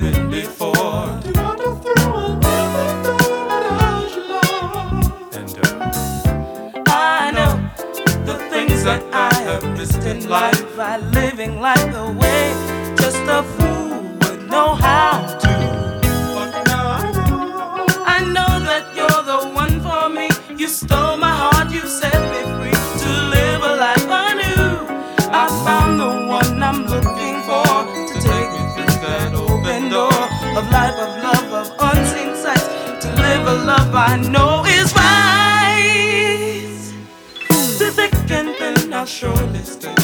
uh, I know the things that I have missed in life by living life the way just a fool would know how to. I know is right. To thick and thin, I'll surely stay.